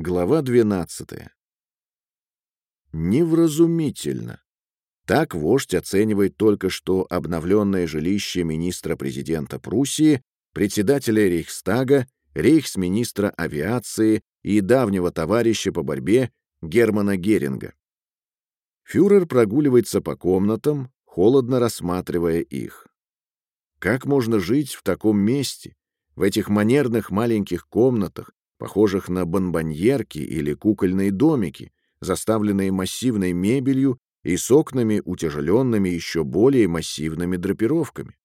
Глава 12. Невразумительно. Так вождь оценивает только что обновленное жилище министра-президента Пруссии, председателя Рейхстага, рейхсминистра авиации и давнего товарища по борьбе Германа Геринга. Фюрер прогуливается по комнатам, холодно рассматривая их. Как можно жить в таком месте, в этих манерных маленьких комнатах, похожих на бонбоньерки или кукольные домики, заставленные массивной мебелью и с окнами, утяжеленными еще более массивными драпировками.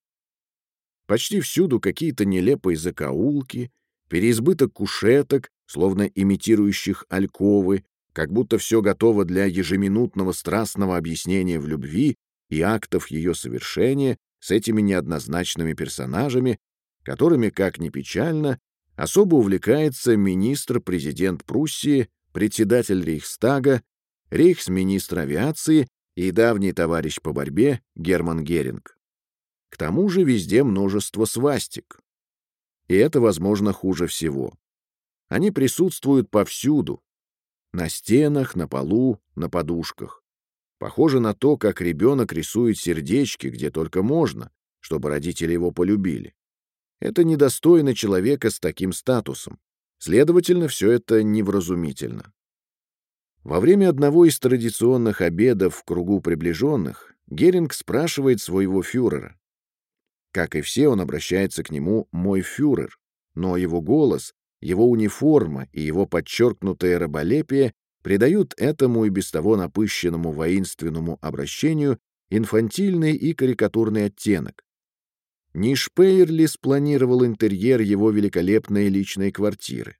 Почти всюду какие-то нелепые закоулки, переизбыток кушеток, словно имитирующих альковы, как будто все готово для ежеминутного страстного объяснения в любви и актов ее совершения с этими неоднозначными персонажами, которыми, как ни печально, особо увлекается министр-президент Пруссии, председатель Рейхстага, рейхсминистр авиации и давний товарищ по борьбе Герман Геринг. К тому же везде множество свастик. И это, возможно, хуже всего. Они присутствуют повсюду. На стенах, на полу, на подушках. Похоже на то, как ребенок рисует сердечки, где только можно, чтобы родители его полюбили. Это недостойно человека с таким статусом. Следовательно, все это невразумительно. Во время одного из традиционных обедов в кругу приближенных Геринг спрашивает своего фюрера. Как и все, он обращается к нему «мой фюрер», но его голос, его униформа и его подчеркнутое раболепие придают этому и без того напыщенному воинственному обращению инфантильный и карикатурный оттенок. Не Шпейер ли спланировал интерьер его великолепной личной квартиры?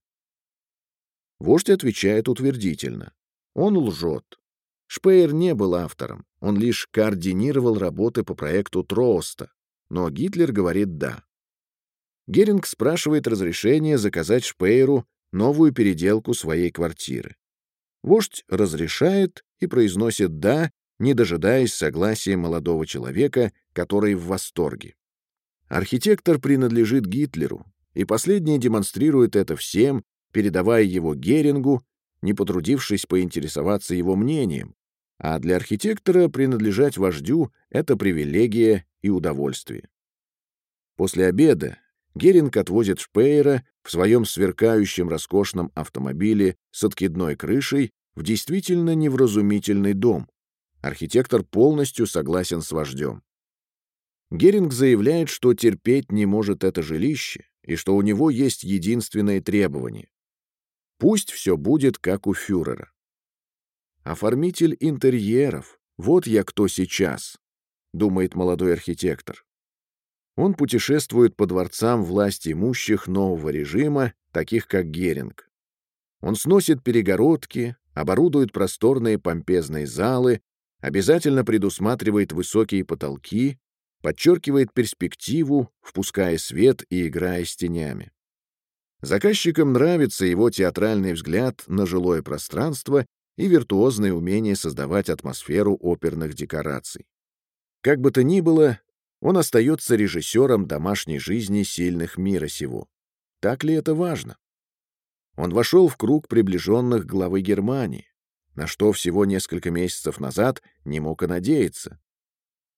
Вождь отвечает утвердительно. Он лжет. Шпейер не был автором, он лишь координировал работы по проекту Троста, но Гитлер говорит «да». Геринг спрашивает разрешения заказать Шпейеру новую переделку своей квартиры. Вождь разрешает и произносит «да», не дожидаясь согласия молодого человека, который в восторге. Архитектор принадлежит Гитлеру, и последний демонстрирует это всем, передавая его Герингу, не потрудившись поинтересоваться его мнением, а для архитектора принадлежать вождю — это привилегия и удовольствие. После обеда Геринг отвозит Шпейера в своем сверкающем роскошном автомобиле с откидной крышей в действительно невразумительный дом. Архитектор полностью согласен с вождем. Геринг заявляет, что терпеть не может это жилище и что у него есть единственное требование. Пусть все будет как у фюрера. Оформитель интерьеров, вот я кто сейчас, думает молодой архитектор. Он путешествует по дворцам власти имущих нового режима, таких как Геринг. Он сносит перегородки, оборудует просторные помпезные залы, обязательно предусматривает высокие потолки, подчеркивает перспективу, впуская свет и играя с тенями. Заказчикам нравится его театральный взгляд на жилое пространство и виртуозное умение создавать атмосферу оперных декораций. Как бы то ни было, он остается режиссером домашней жизни сильных мира сего. Так ли это важно? Он вошел в круг приближенных главы Германии, на что всего несколько месяцев назад не мог и надеяться.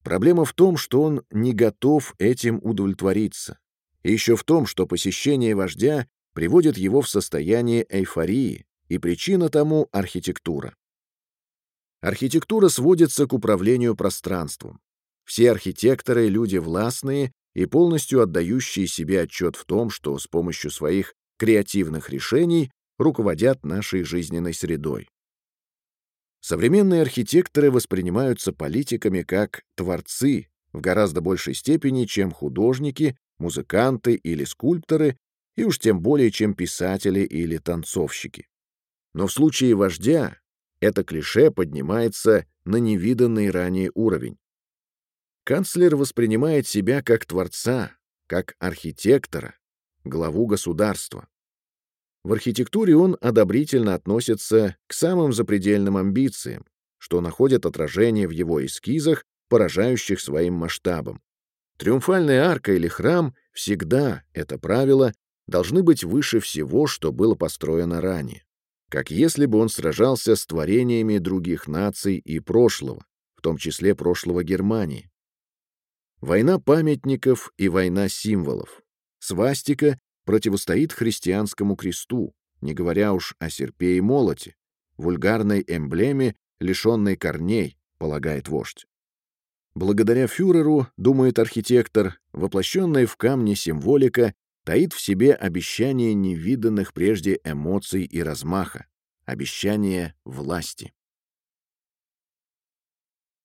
Проблема в том, что он не готов этим удовлетвориться. И еще в том, что посещение вождя приводит его в состояние эйфории, и причина тому — архитектура. Архитектура сводится к управлению пространством. Все архитекторы — люди властные и полностью отдающие себе отчет в том, что с помощью своих креативных решений руководят нашей жизненной средой. Современные архитекторы воспринимаются политиками как творцы в гораздо большей степени, чем художники, музыканты или скульпторы, и уж тем более, чем писатели или танцовщики. Но в случае вождя это клише поднимается на невиданный ранее уровень. Канцлер воспринимает себя как творца, как архитектора, главу государства. В архитектуре он одобрительно относится к самым запредельным амбициям, что находят отражение в его эскизах, поражающих своим масштабом. Триумфальная арка или храм всегда, это правило, должны быть выше всего, что было построено ранее. как если бы он сражался с творениями других наций и прошлого, в том числе прошлого Германии. Война памятников и война символов. Свастика противостоит христианскому кресту, не говоря уж о серпе и молоте, вульгарной эмблеме, лишенной корней, полагает вождь. Благодаря фюреру, думает архитектор, воплощенная в камне символика таит в себе обещание невиданных прежде эмоций и размаха, обещание власти.